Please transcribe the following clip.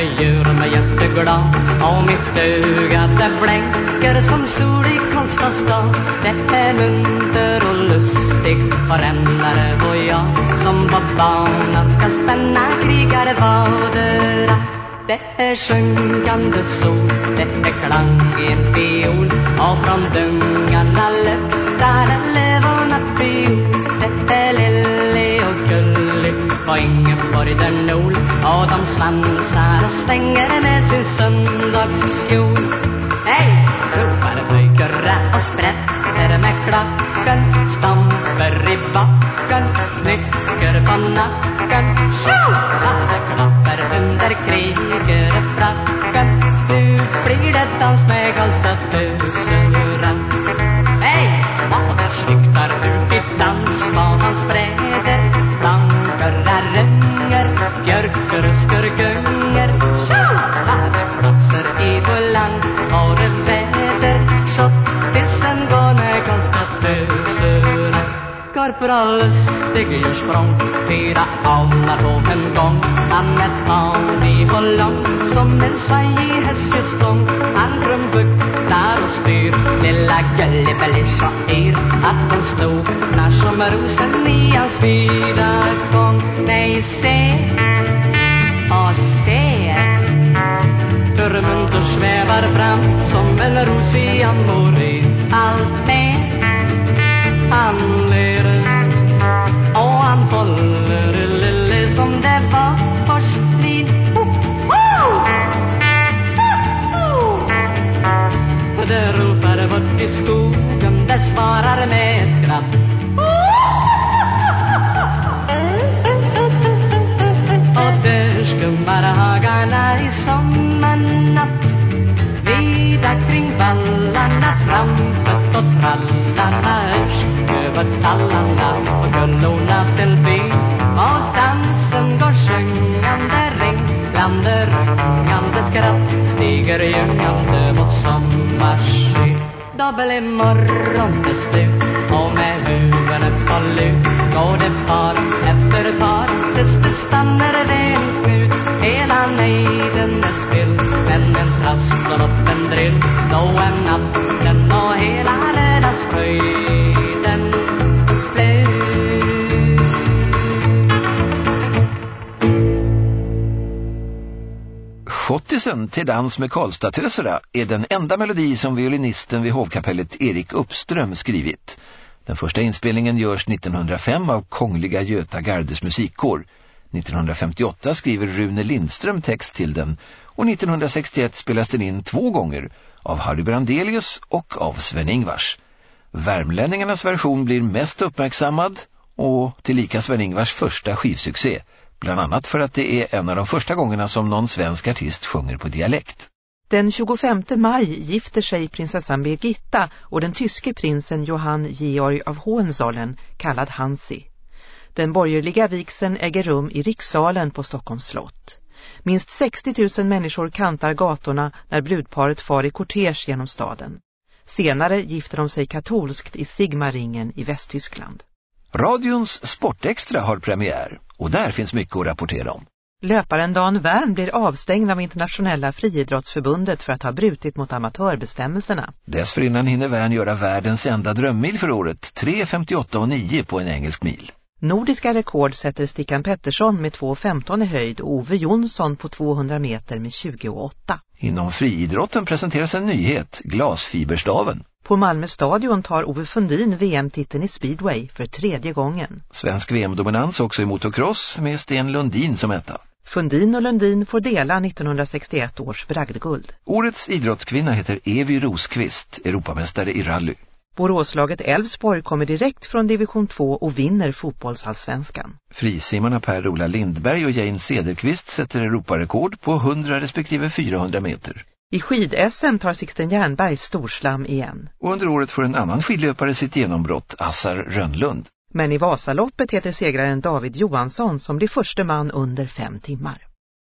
det gör mig jätteglad. Och mitt öga det blänker som sol i Karlstad stad. Det är munter och lustigt och rännare och jag Som på banan ska spänna krigare vadera Det är sjunkande sol, det är klang i en fiol. Och från dungarna luktar en poäng på Ingeborg nol Och de svansar och svänger med sin söndagskjol Hej! ropar pojkarna och sprätter med klacken. Stamper i backen, nycker på nacken. Tjo! Alla klapper under krigerfracken Korporal Lustig gör språng Fyra alnar på en gång. Han är tanig och lång. Som en svajig hästjestång. Han rumbucklar och styr. Lilla Gullibelli så yr. Att hon sloknar som rosen i hans vida gång Nej, se. Och se. Hur munter svävar fram. Som en ros i amore Allt med han ler och han håller lille som det var först vid oh! Oh, oh! Det ropar bort i skogen, det svarar med ett skratt. Och där skummar hagarna i sommarnatt Vida kring vallarna, trampet och trallarna över tallarna och gullorna till by Och dansen går sjungande ringlande, rungande skratt Stiger ljungande mot sommarsky Då blir morgon slut och med huvudet på lut Går det par efter par tills det stannar väl ut. Knut Hela nejden är still men en trast och en drill. Då är natten och hela Schottisen till dans med Karlstadtöserna är den enda melodi som violinisten vid hovkapellet Erik Uppström skrivit. Den första inspelningen görs 1905 av Kongliga Göta Gardes musikkår. 1958 skriver Rune Lindström text till den och 1961 spelas den in två gånger av Harry Brandelius och av Sven-Ingvars. Värmlänningarnas version blir mest uppmärksammad och tillika Sven-Ingvars första skivsuccé, bland annat för att det är en av de första gångerna som någon svensk artist sjunger på dialekt. Den 25 maj gifter sig prinsessan Birgitta och den tyske prinsen Johann Georg av Hohenzollern, kallad Hansi. Den borgerliga vigseln äger rum i rikssalen på Stockholms slott. Minst 60 000 människor kantar gatorna när brudparet far i kortege genom staden. Senare gifter de sig katolskt i Sigmaringen i Västtyskland. Radions Sportextra har premiär och där finns mycket att rapportera om. Löparen Dan Wern blir avstängd av Internationella friidrottsförbundet för att ha brutit mot amatörbestämmelserna. Dessförinnan hinner Wern göra världens enda drömmil för året, 3.58 och 9 på en engelsk mil. Nordiska rekord sätter Stickan Pettersson med 2,15 i höjd och Ove Jonsson på 200 meter med 20,8. Inom friidrotten presenteras en nyhet, glasfiberstaven. På Malmö stadion tar Ove Fundin VM-titeln i speedway för tredje gången. Svensk VM-dominans också i motocross med Sten Lundin som etta. Fundin och Lundin får dela 1961 års bragdguld. Årets idrottskvinna heter Evi Rosqvist, Europamästare i rally. Boråslaget Elfsborg kommer direkt från division 2 och vinner fotbollsallsvenskan. Frisimmarna Per-Ola Lindberg och Jane Cederqvist sätter Europarekord på 100 respektive 400 meter. I skid-SM tar Sixten Jernberg storslam igen. Och under året får en annan skidlöpare sitt genombrott, Assar Rönnlund. Men i Vasaloppet heter segraren David Johansson som blir första man under fem timmar.